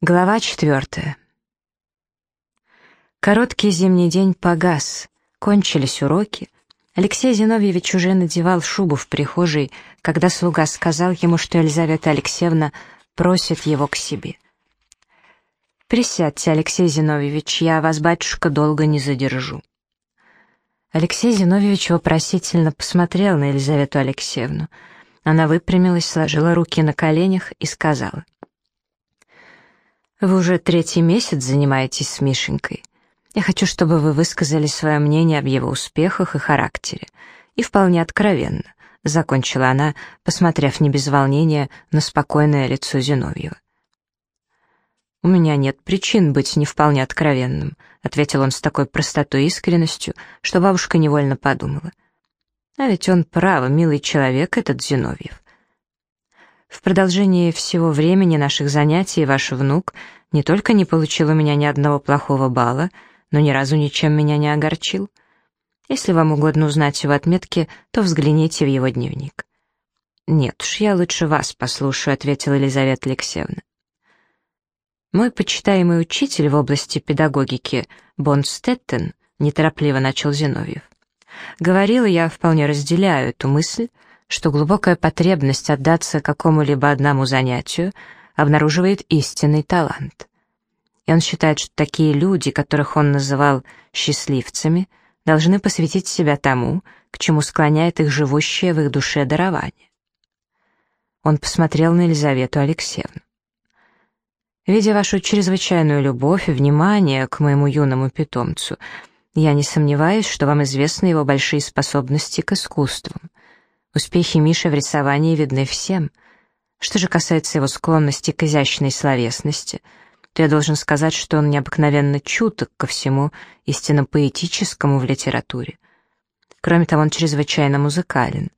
Глава четвертая. Короткий зимний день погас, кончились уроки. Алексей Зиновьевич уже надевал шубу в прихожей, когда слуга сказал ему, что Елизавета Алексеевна просит его к себе. «Присядьте, Алексей Зиновьевич, я вас, батюшка, долго не задержу». Алексей Зиновьевич вопросительно посмотрел на Елизавету Алексеевну. Она выпрямилась, сложила руки на коленях и сказала — вы уже третий месяц занимаетесь с Мишенькой. Я хочу, чтобы вы высказали свое мнение об его успехах и характере. И вполне откровенно, — закончила она, посмотрев не без волнения на спокойное лицо Зиновьева. «У меня нет причин быть не вполне откровенным», — ответил он с такой простотой и искренностью, что бабушка невольно подумала. «А ведь он право, милый человек этот Зиновьев. В продолжении всего времени наших занятий ваш внук не только не получил у меня ни одного плохого балла, но ни разу ничем меня не огорчил. Если вам угодно узнать его отметки, то взгляните в его дневник». «Нет уж, я лучше вас послушаю», — ответила Елизавета Алексеевна. «Мой почитаемый учитель в области педагогики Бонстеттен», — неторопливо начал Зиновьев. «Говорила, я вполне разделяю эту мысль, что глубокая потребность отдаться какому-либо одному занятию обнаруживает истинный талант. И он считает, что такие люди, которых он называл «счастливцами», должны посвятить себя тому, к чему склоняет их живущее в их душе дарование. Он посмотрел на Елизавету Алексеевну. «Видя вашу чрезвычайную любовь и внимание к моему юному питомцу, я не сомневаюсь, что вам известны его большие способности к искусствам. Успехи Миши в рисовании видны всем. Что же касается его склонности к изящной словесности, то я должен сказать, что он необыкновенно чуток ко всему истинно поэтическому в литературе. Кроме того, он чрезвычайно музыкален.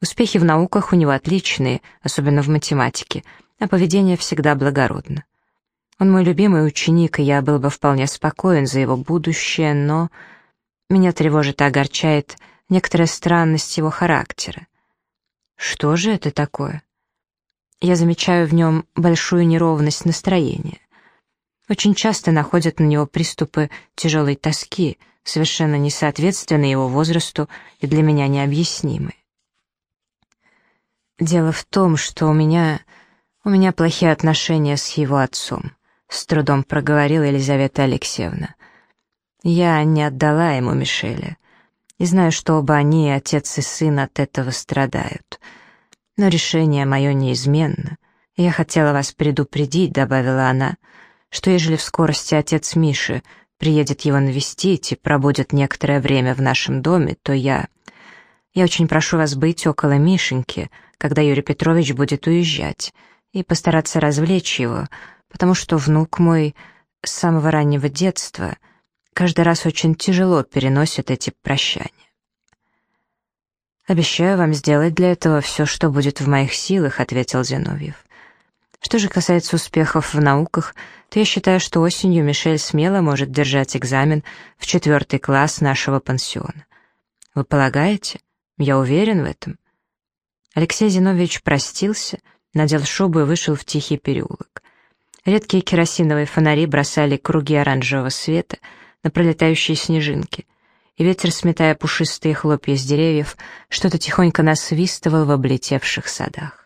Успехи в науках у него отличные, особенно в математике, а поведение всегда благородно. Он мой любимый ученик, и я был бы вполне спокоен за его будущее, но меня тревожит и огорчает некоторая странность его характера. Что же это такое? Я замечаю в нем большую неровность настроения. Очень часто находят на него приступы тяжелой тоски, совершенно несоответственные его возрасту и для меня необъяснимые. Дело в том, что у меня... у меня плохие отношения с его отцом, с трудом проговорила Елизавета Алексеевна. Я не отдала ему Мишеля и знаю, что оба они, отец и сын, от этого страдают. Но решение мое неизменно. Я хотела вас предупредить, добавила она, что ежели в скорости отец Миши приедет его навестить и пробудет некоторое время в нашем доме, то я... Я очень прошу вас быть около Мишеньки, когда Юрий Петрович будет уезжать, и постараться развлечь его, потому что внук мой с самого раннего детства — каждый раз очень тяжело переносят эти прощания. «Обещаю вам сделать для этого все, что будет в моих силах», — ответил Зиновьев. «Что же касается успехов в науках, то я считаю, что осенью Мишель смело может держать экзамен в четвертый класс нашего пансиона. Вы полагаете? Я уверен в этом». Алексей Зиновьевич простился, надел шубу и вышел в тихий переулок. Редкие керосиновые фонари бросали круги оранжевого света — на пролетающие снежинки, и ветер, сметая пушистые хлопья с деревьев, что-то тихонько насвистывал в облетевших садах.